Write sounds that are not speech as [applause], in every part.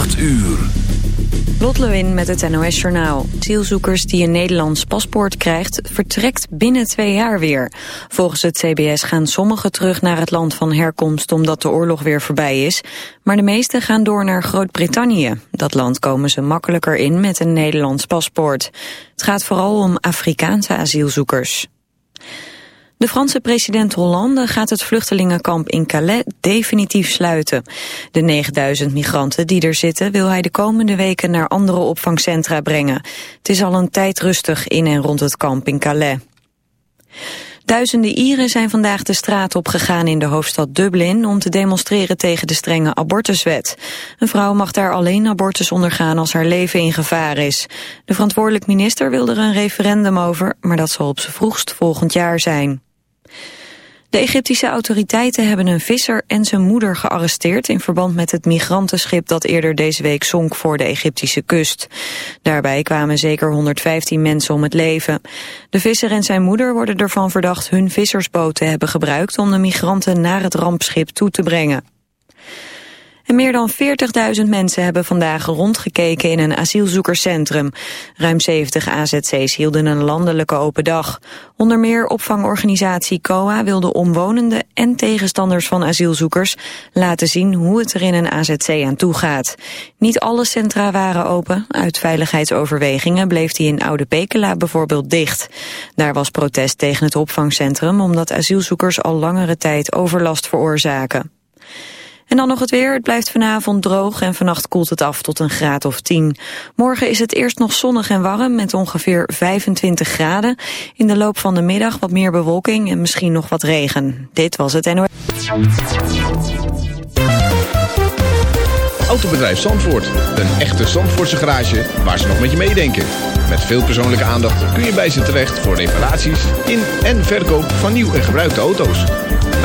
8 uur. Lot met het NOS Journaal. Zielzoekers die een Nederlands paspoort krijgt, vertrekt binnen twee jaar weer. Volgens het CBS gaan sommigen terug naar het land van herkomst omdat de oorlog weer voorbij is. Maar de meesten gaan door naar Groot-Brittannië. Dat land komen ze makkelijker in met een Nederlands paspoort. Het gaat vooral om Afrikaanse asielzoekers. De Franse president Hollande gaat het vluchtelingenkamp in Calais definitief sluiten. De 9000 migranten die er zitten wil hij de komende weken naar andere opvangcentra brengen. Het is al een tijd rustig in en rond het kamp in Calais. Duizenden Ieren zijn vandaag de straat opgegaan in de hoofdstad Dublin om te demonstreren tegen de strenge abortuswet. Een vrouw mag daar alleen abortus ondergaan als haar leven in gevaar is. De verantwoordelijk minister wil er een referendum over, maar dat zal op z'n vroegst volgend jaar zijn. De Egyptische autoriteiten hebben een visser en zijn moeder gearresteerd in verband met het migrantenschip dat eerder deze week zonk voor de Egyptische kust. Daarbij kwamen zeker 115 mensen om het leven. De visser en zijn moeder worden ervan verdacht hun vissersboot te hebben gebruikt om de migranten naar het rampschip toe te brengen. Meer dan 40.000 mensen hebben vandaag rondgekeken in een asielzoekerscentrum. Ruim 70 AZC's hielden een landelijke open dag. Onder meer opvangorganisatie COA wilde omwonenden en tegenstanders van asielzoekers laten zien hoe het er in een AZC aan toe gaat. Niet alle centra waren open. Uit veiligheidsoverwegingen bleef die in Oude Pekela bijvoorbeeld dicht. Daar was protest tegen het opvangcentrum omdat asielzoekers al langere tijd overlast veroorzaken. En dan nog het weer. Het blijft vanavond droog en vannacht koelt het af tot een graad of 10. Morgen is het eerst nog zonnig en warm met ongeveer 25 graden. In de loop van de middag wat meer bewolking en misschien nog wat regen. Dit was het NOS. Autobedrijf Zandvoort. Een echte Zandvoortse garage waar ze nog met je meedenken. Met veel persoonlijke aandacht kun je bij ze terecht voor reparaties in en verkoop van nieuw en gebruikte auto's.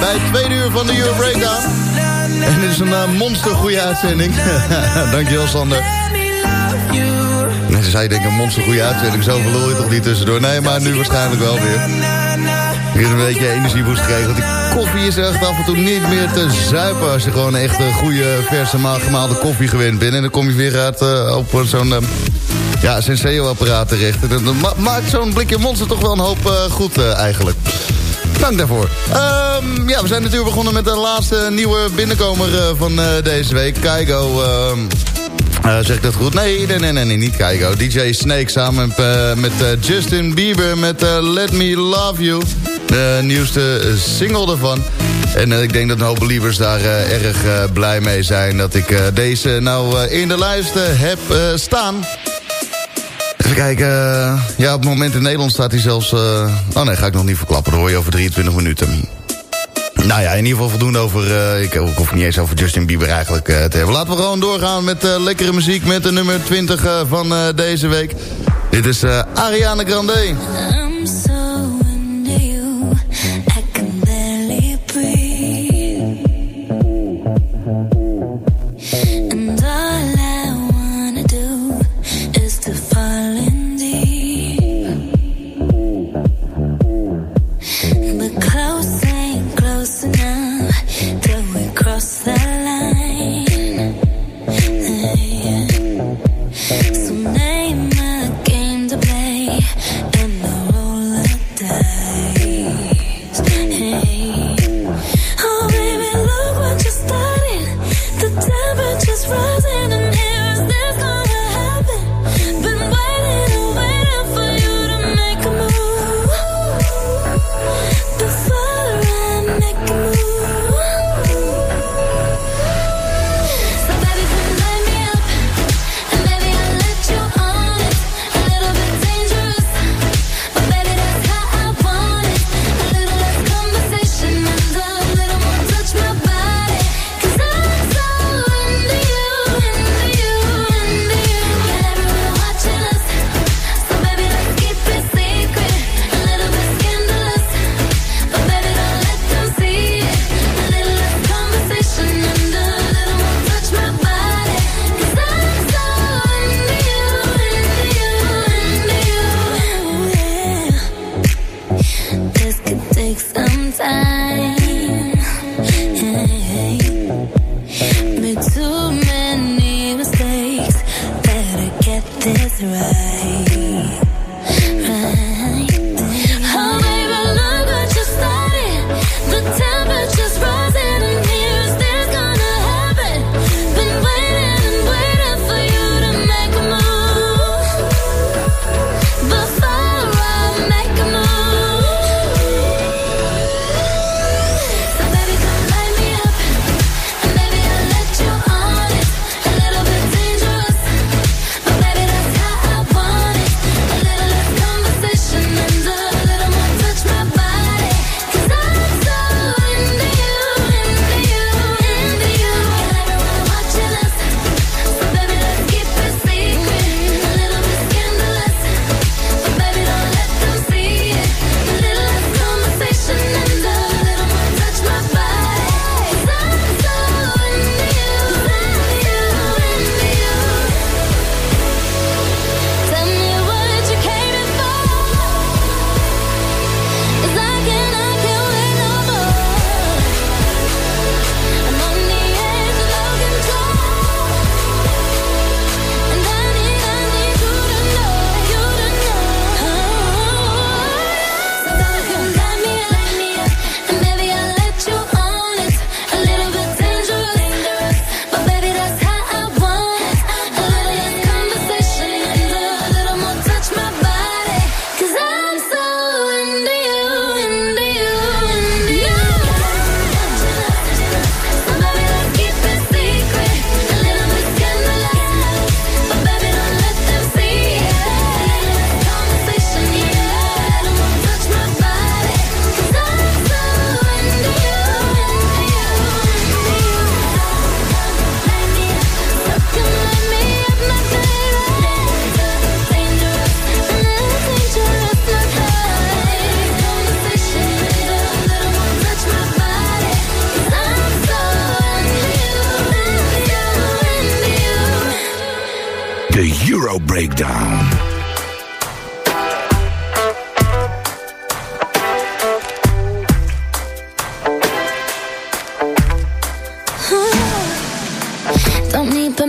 Bij het tweede uur van de Euro Breakdown. En dit is een uh, monster goede uitzending. [laughs] Dankjewel Sander. Mensen zei denk een monster goede uitzending. Zo verloor je toch niet tussendoor. Nee, maar nu waarschijnlijk wel weer. Ik heb een beetje energieboost gekregen. Die koffie is echt af en toe niet meer te zuipen... als je gewoon echt een goede, verse, gemaalde koffie gewend bent. En dan kom je weer uit uh, op zo'n... ja, Senseo-apparaat terecht. Dan maakt zo'n blikje monster toch wel een hoop goed eigenlijk. Dank daarvoor. Um, ja, we zijn natuurlijk begonnen met de laatste nieuwe binnenkomer uh, van uh, deze week. Kaigo, uh, zeg ik dat goed? Nee, nee, nee, nee, niet Kaigo. DJ Snake samen met Justin Bieber met Let Me Love You. De nieuwste single ervan. En ik denk dat een hoop believers daar erg blij mee zijn... dat ik deze nou in de lijst heb staan... Even kijken. Ja, op het moment in Nederland staat hij zelfs... Uh... Oh nee, ga ik nog niet verklappen. Dat hoor je over 23 minuten. Nou ja, in ieder geval voldoende over... Uh, ik, ik hoef niet eens over Justin Bieber eigenlijk te hebben. Laten we gewoon doorgaan met lekkere muziek... met de nummer 20 van deze week. Dit is Ariana Grande.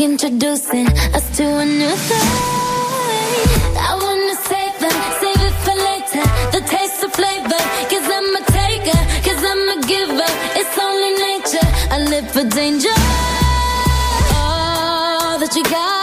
introducing us to a new thing. I wanna save save it for later. The taste of I'm a I'm a giver. It's only nature. I live for danger. All that you got.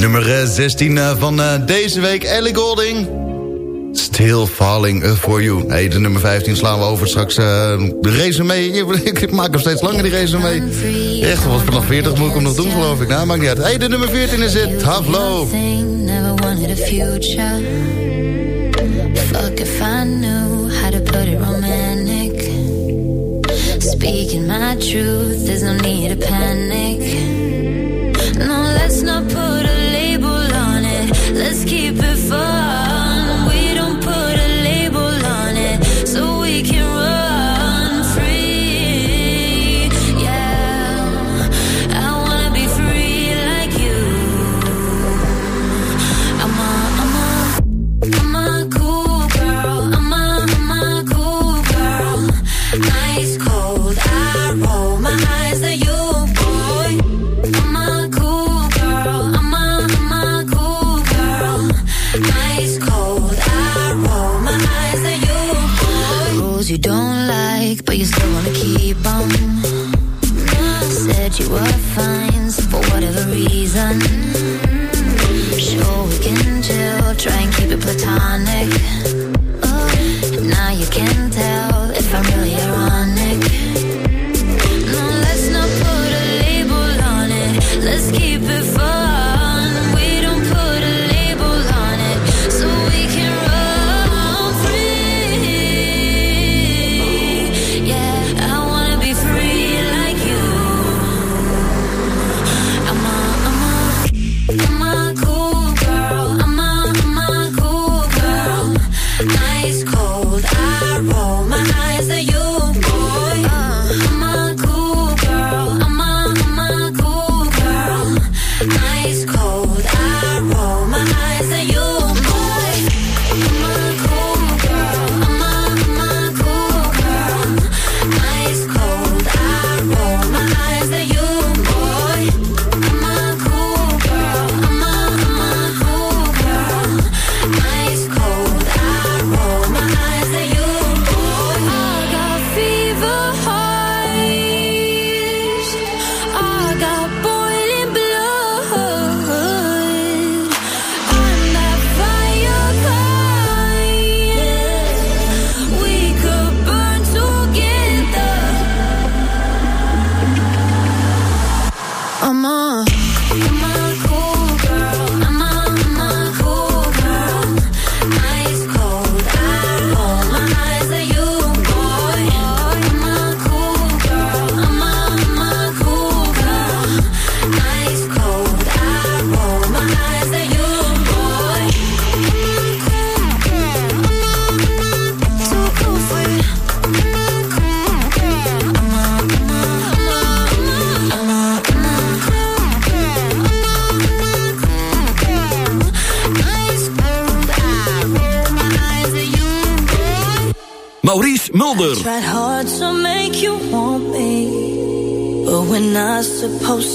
Nummer eh, 16 eh, van eh, deze week, Ellie Golding. Still Falling For You. Hey, de nummer 15 slaan we over straks uh, de race mee. [laughs] ik maak nog steeds langer die race mee. Echt, wat vanaf 40 moet ik hem nog doen, geloof ik. Nou, maakt niet uit. Hey, de nummer 14 is het. Half low. Fuck if I knew how to put it romantic Speaking my truth, there's no need to panic No, let's not put a label on it. Let's keep it fun.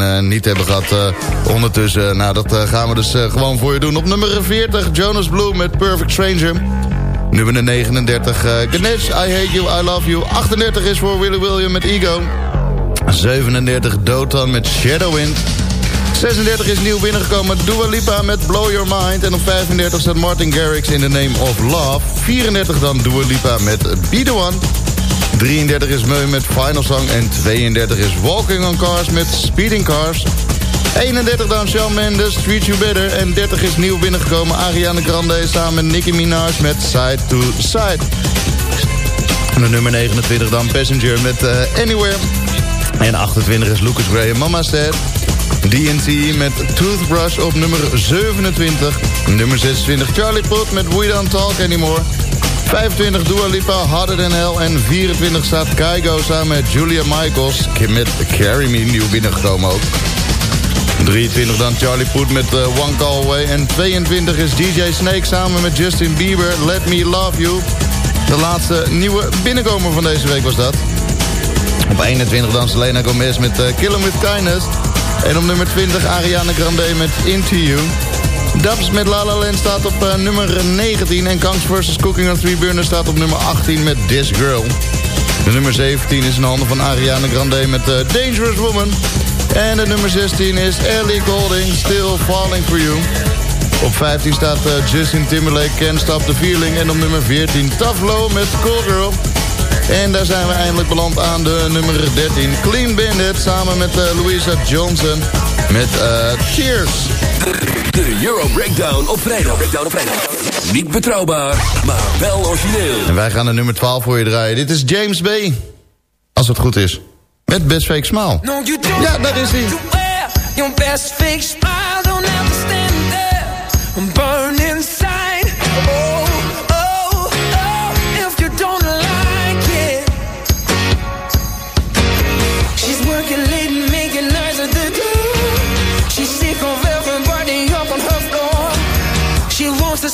En eh, niet hebben gehad eh, ondertussen. Nou, dat eh, gaan we dus gewoon voor je doen. Op nummer 40 Jonas Blue met Perfect Stranger. Nummer 39 eh Ganesh, I Hate You, I Love You. 38 is voor Willy William met Ego. 37 Dotan met Shadowwind. 36 is nieuw binnengekomen Dua Lipa met Blow Your Mind. En op 35 staat Martin Garrix in The Name of Love. 34 dan Dua Lipa met Be The One. 33 is Meu met Final Song. En 32 is Walking on Cars met Speeding Cars. 31 dan Shawn Mendes, Treat You Better. En 30 is nieuw binnengekomen Ariana Grande samen met Nicki Minaj met Side to Side. Nummer 29 dan Passenger met eh, Anywhere. En 28 is Lucas Graham, Mama Said. DNC met Toothbrush op nummer 27. Nummer 26 Charlie Puth met We Don't Talk Anymore. 25 Dua Lipa, Harder Than Hell. En 24 staat Kygo samen met Julia Michaels. Met Carry Me nieuw binnengekomen ook. 23 dan Charlie Puth met eh, One Call Away. En 22 is DJ Snake samen met Justin Bieber. Let Me Love You. De laatste nieuwe binnenkomer van deze week was dat. Op 21 dan Selena Gomez met uh, Kill 'Em With Kindness. En op nummer 20 Ariana Grande met Into You. Dubs met La La Land staat op uh, nummer 19. En Kangs vs. Cooking on Three Burners staat op nummer 18 met This Girl. De nummer 17 is in de handen van Ariana Grande met uh, Dangerous Woman. En de nummer 16 is Ellie Golding, Still Falling For You. Op 15 staat uh, Justin Timberlake, Can't Stop The Feeling. En op nummer 14 Tough Low met Cool Girl. En daar zijn we eindelijk beland aan de nummer 13. Clean Bandit samen met Louisa Johnson met Cheers. De Euro Breakdown op vrijdag. Breakdown op vrijdag. Niet betrouwbaar, maar wel origineel. En wij gaan de nummer 12 voor je draaien. Dit is James B. Als het goed is. Met Best Fake Smile. No, you don't Ja, daar is hij. your best fake smile.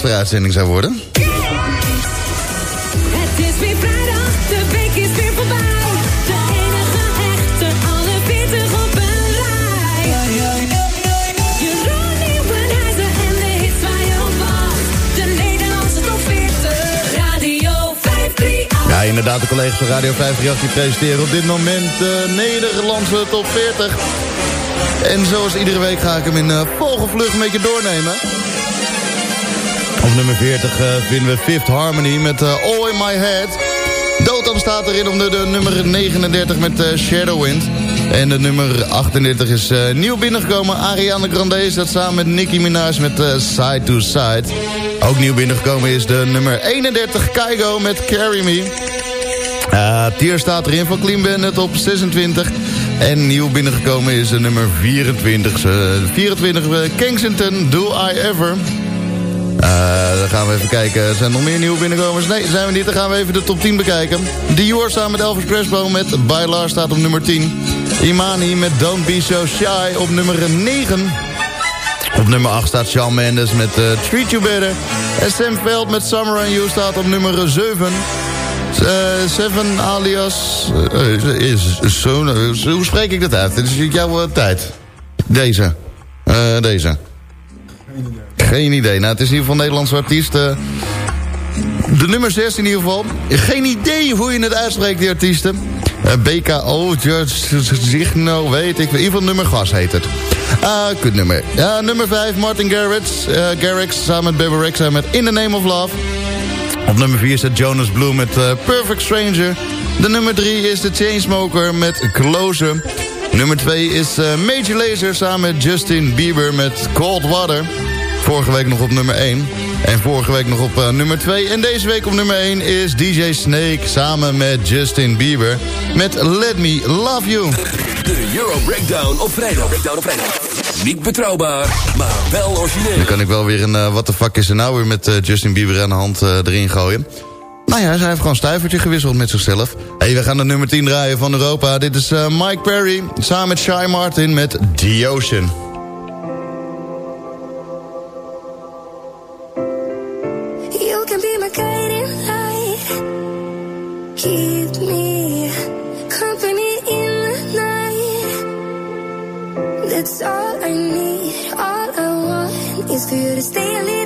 40, Radio 538. Ja, inderdaad, de collega's van Radio 538 die presenteren op dit moment de Nederlandse top 40. En zoals iedere week ga ik hem in uh, vogelvlucht met je doornemen. Nummer 40 eh, vinden we Fifth Harmony met eh, All In My Head. Dotam staat erin om de, nummer 39 met eh, Shadowwind. En de nummer 38 is nieuw binnengekomen. Ariana Grande staat samen met Nicki Minaj met Side to Side. Ook nieuw binnengekomen is de nummer 31 Kaigo met Carry Me. Uh, Tier staat erin van Clean Bandit op 26. En nieuw binnengekomen is de nummer 24. eh, 24 uh, Kensington, Do I Ever. Eh, dan gaan we even kijken. Zijn er nog meer nieuwe binnenkomers? Nee, zijn we niet. Dan gaan we even de top 10 bekijken. Dior samen met Elvis Crespo met Bailar staat op nummer 10. Imani met Don't Be So Shy op nummer 9. Op nummer 8 staat Shawn Mendes met eh, Treat You Better. En Sam Veld met Summer on You staat op nummer 7. Eh, Seven alias... is, hoe spreek ik dat uit? Dit is jouw tijd. Deze. Deze. Geen idee. Nou, het is in ieder geval Nederlandse artiest. eh. de nummer 6 in ieder geval. Geen idee hoe je het uitspreekt, die artiesten. Eh, BKO, Signo, weet ik. In ieder geval nummer gas heet het. Ah, kut nummer. Ja, nummer 5, Martin Garrix. eh Garrix samen met Bebe Rexha met In the Name of Love. Op nummer 4 staat Jonas Blue met Perfect Stranger. De nummer 3 is The Chainsmoker met Closer. Nummer 2 is Major Lazer samen met Justin Bieber met Cold Water. Vorige week nog op nummer 1. En vorige week nog op eh, nummer 2. En deze week op nummer 1 is DJ Snake samen met Justin Bieber met Let Me Love You. De Euro Breakdown op vrijdag. Breakdown op vrijdag. Niet betrouwbaar, maar wel origineel. Dan kan ik wel weer een uh, what the fuck is er nou weer met uh, Justin Bieber aan de hand erin gooien. Nou ja, zij heeft gewoon stuivertje gewisseld met zichzelf. hey, we gaan de nummer 10 draaien van Europa. Dit is Mike Perry samen met Shy Martin met The Ocean. Can be my guiding light. Keep me company in the night. That's all I need. All I want is for you to stay a little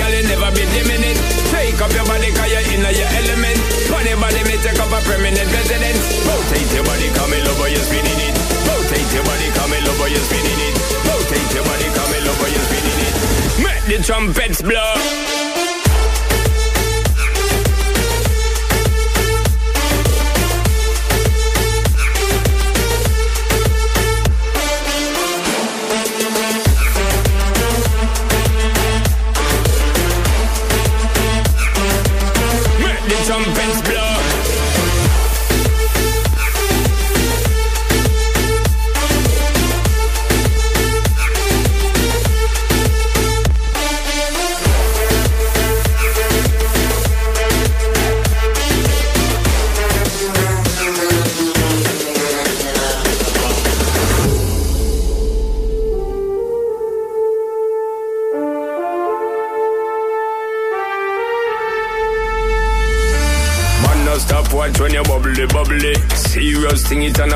permanent residence Rotate your body, come in, love, how you're spinning it. Rotate your body, come in, love, how you're spinning it. Rotate your body, come in, love, how you're spinning it. Make the trumpets blow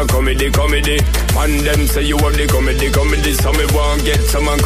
comedy, comedy. And them say you have the comedy, comedy. So me want get some and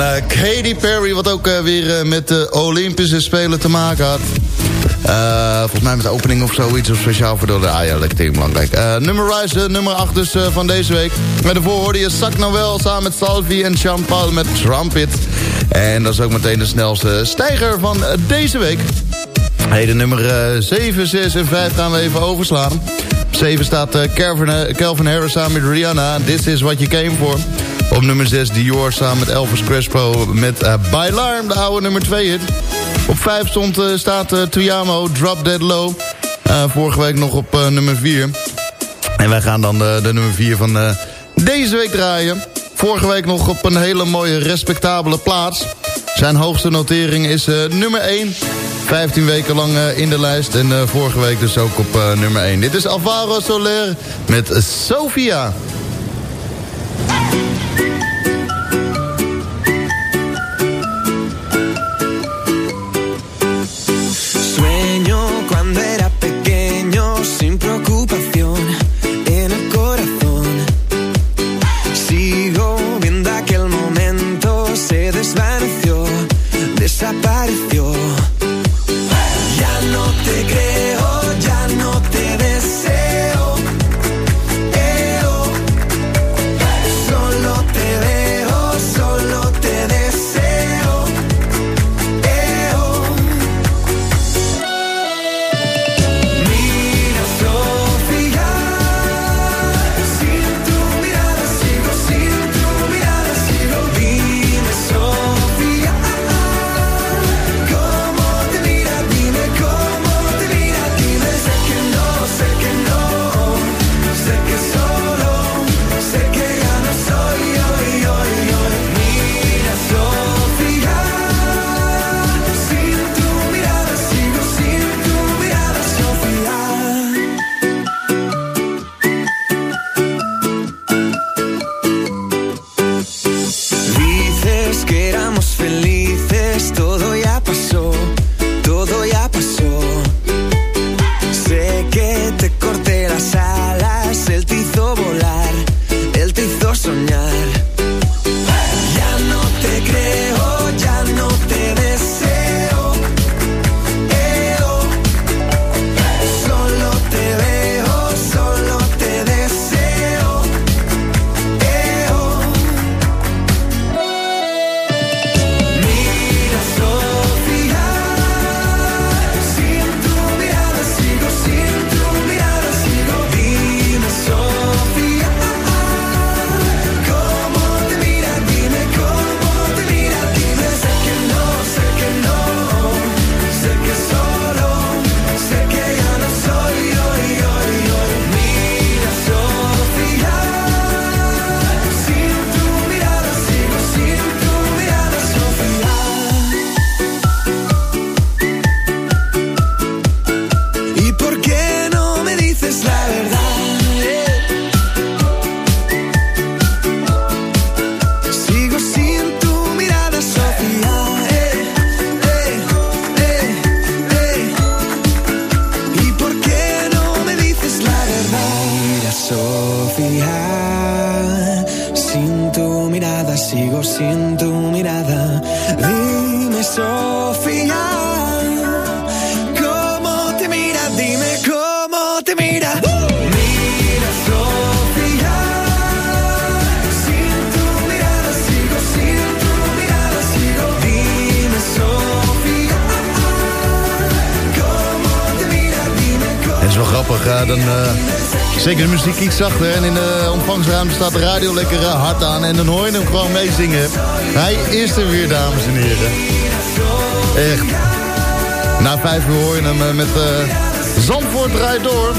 Eh, Katy Perry... wat ook eh, weer eh, met de Olympische Spelen te maken had. volgens mij met de opening of zoiets. Of speciaal voor de... Ah ja, dat ding, belangrijk. nummer Rise, nummer 8 dus van deze week. Met de hoorde je Zak Noël samen met Salvi en Jean-Paul met Trumpet. En dat is ook meteen de snelste stijger van deze week. Hey, de nummer 7, 6 en 5 gaan we even overslaan. 7 staat Kelvin Calvin Harris samen met Rihanna. This is what you came for. Op nummer 6 Dior samen met Elvis Crespo met uh, Bailar, de oude nummer 2 hit. Op 5 stond, eh, staat uh, Tuyamo, Drop Dead Low. Eh, vorige week nog op eh, nummer 4. En wij gaan dan de, de nummer 4 van eh, deze week draaien. Vorige week nog op een hele mooie respectabele plaats. Zijn hoogste notering is eh, nummer 1. 15 weken lang eh, in de lijst. En eh, vorige week dus ook op eh, nummer 1. Dit is Alvaro Soler met Sofia. Zachter en in de ontvangstruimte staat de radio lekker eh, hard aan... en dan hoor je hem gewoon meezingen. Hij is er weer, dames en heren. Echt. Na vijf uur hoor je hem eh, met eh, Zandvoort draait door.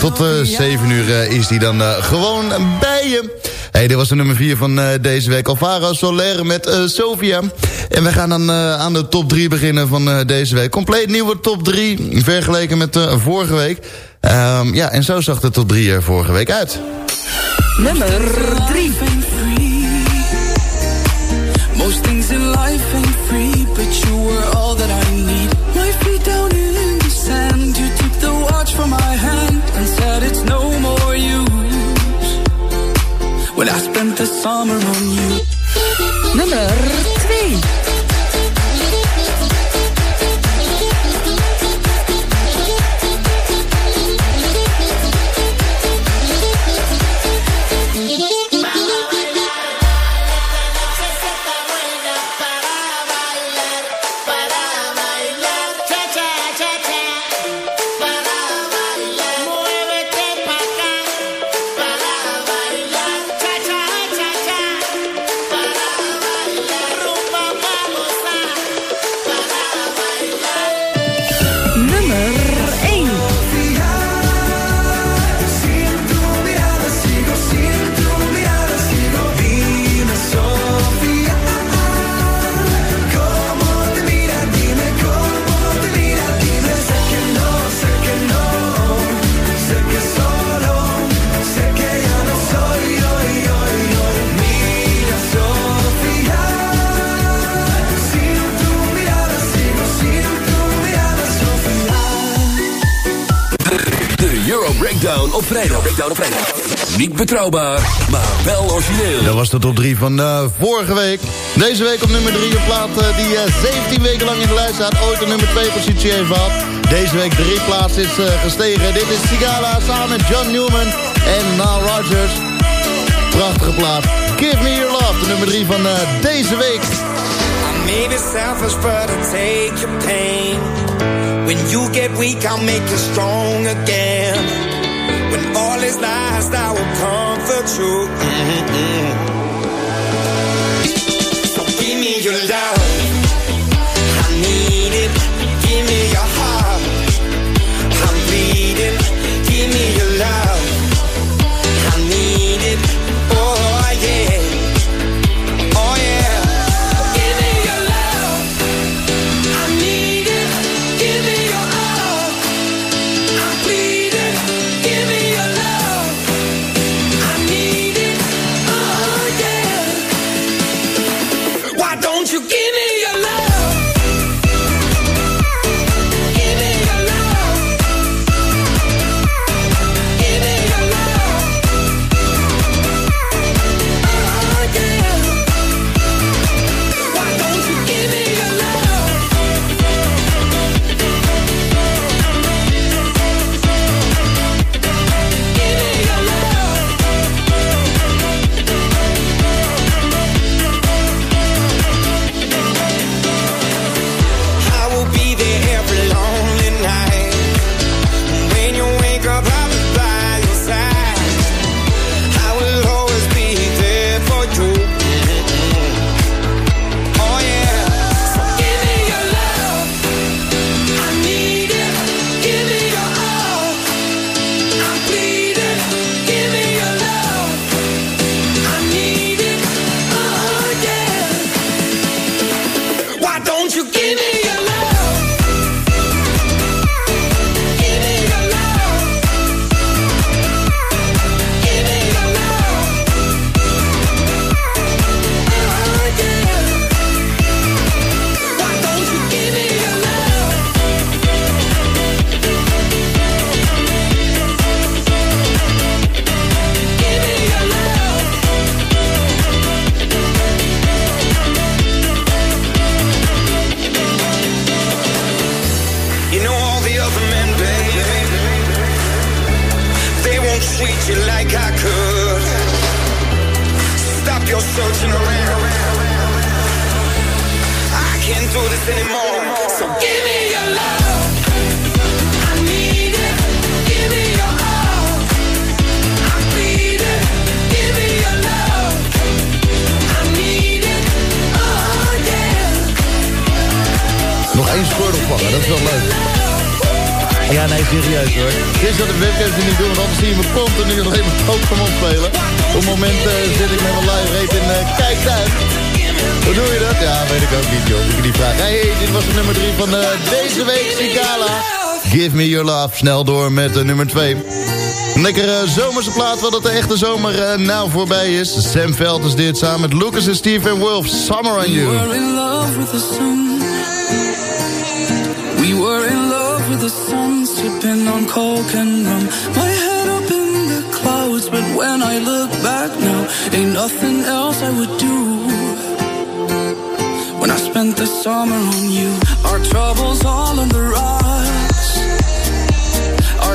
Tot eh 7 uur is hij dan gewoon bij je. Hey, dit was de nummer 4 van eh, deze week. Alvaro Soler met eh, Sofia. En we gaan dan eh, aan de top 3 beginnen van deze week. Compleet nieuwe top 3, vergeleken met vorige week. Ehm, ja, en zo zag de top 3 er vorige week uit. Nummer 3. Most things in life ain't free, but you were all summer on Breakdown op vrijdag. Breakdown op vrijdag. Niet betrouwbaar, maar wel origineel. Dat was de top 3 van eh, vorige week. Deze week op nummer 3 een plaat eh, die eh, 17 weken lang in de lijst staat. Ooit een nummer 2 positie heeft gehad. Deze week drie plaatsen is eh, gestegen. Dit is Sigala samen met John Newman en Nile Rodgers. Prachtige plaat. Give Me Your Love, de nummer 3 van eh, deze week. I may be selfish, but I take your pain. When you get weak, I'll make you strong again. When all is lost, I will comfort you. Mm-mm. So snel door met de nummer 2. Een lekkere zomerse plaat, wat dat de echte zomer eh, nou voorbij is. Sam Veld is dit samen met Lucas en Steve en Wolf, Summer on You. We were in love with the sun. We were in love with the sun, sipping on coke and rum. My head up in the clouds, but when I look back now, ain't nothing else I would do. When I spent the summer on you, our troubles all on the rocks.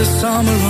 The summer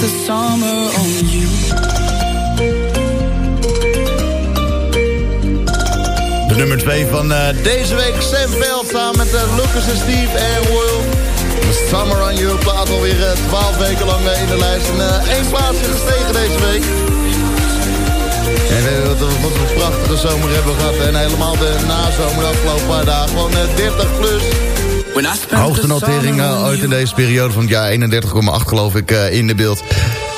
the summer on you. De nummer 2 van eh, deze week, Sam Veld, samen met eh, Lucas en Steve en Will. The Summer on You plaat alweer eh, 12 weken lang eh, in de lijst. En eh, één plaatsje gestegen deze week. En eh, wat, wat een prachtige zomer hebben gehad. En helemaal de nazomer de afgelopen paar dagen. Gewoon eh, 30 plus. Hoogste notering ooit in deze periode van het jaar. 31,8 geloof ik eh, in de beeld.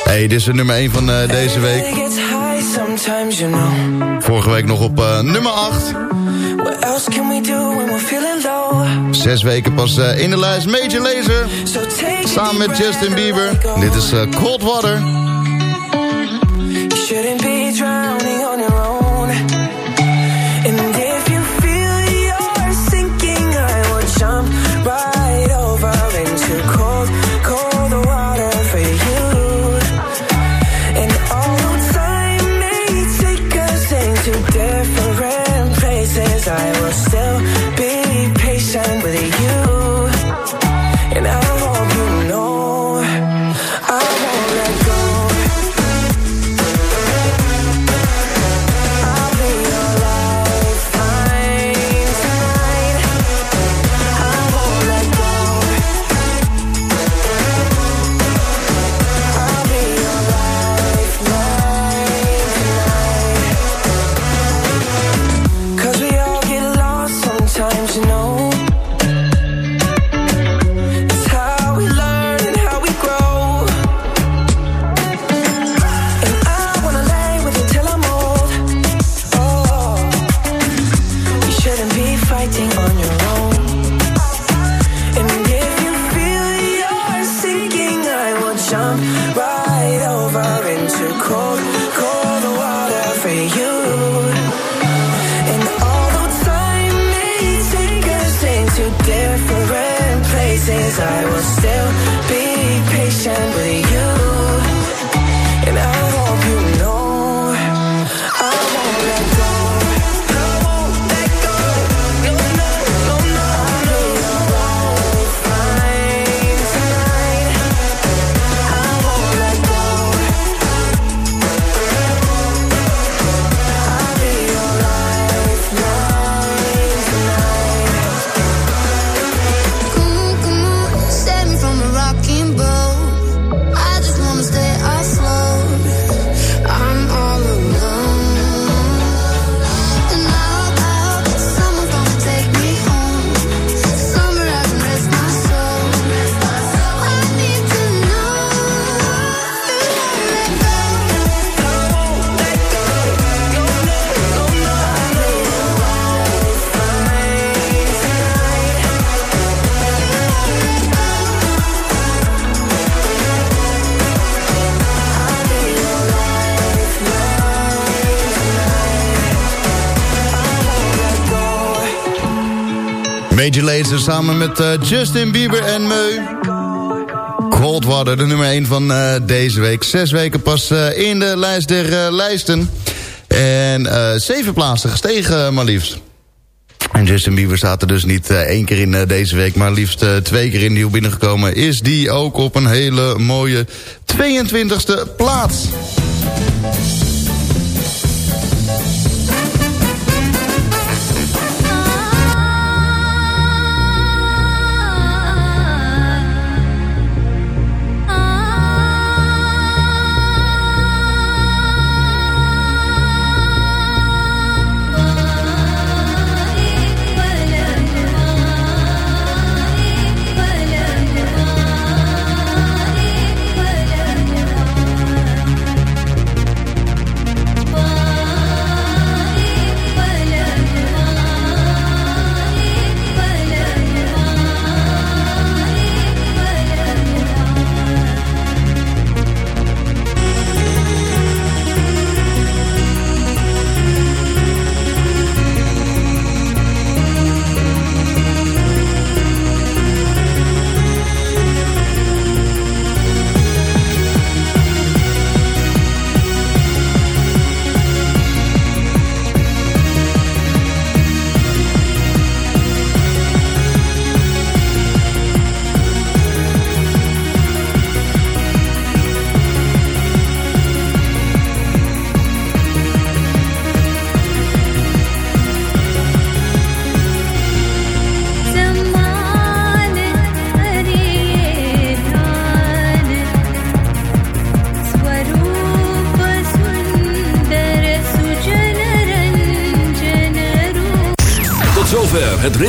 Hey, dit is de nummer 1 van eh, deze week. Vorige week nog op eh, nummer 8. What else can we do when we're feeling low? Zes weken pas eh, in de lijst. Major Lazer. A Samen met Justin Bieber. Dit is eh, Cold Water. You shouldn't be drowning Lazer samen met eh, Justin Bieber en Meu. Cold Water, de nummer 1 van eh, deze week. Zes weken pas eh, in de lijst der lijsten. En zeven plaatsen gestegen maar liefst. En Justin Bieber staat er dus niet één keer in deze week... maar liefst twee keer in nieuw binnengekomen. Is die ook op een hele mooie 22e plaats.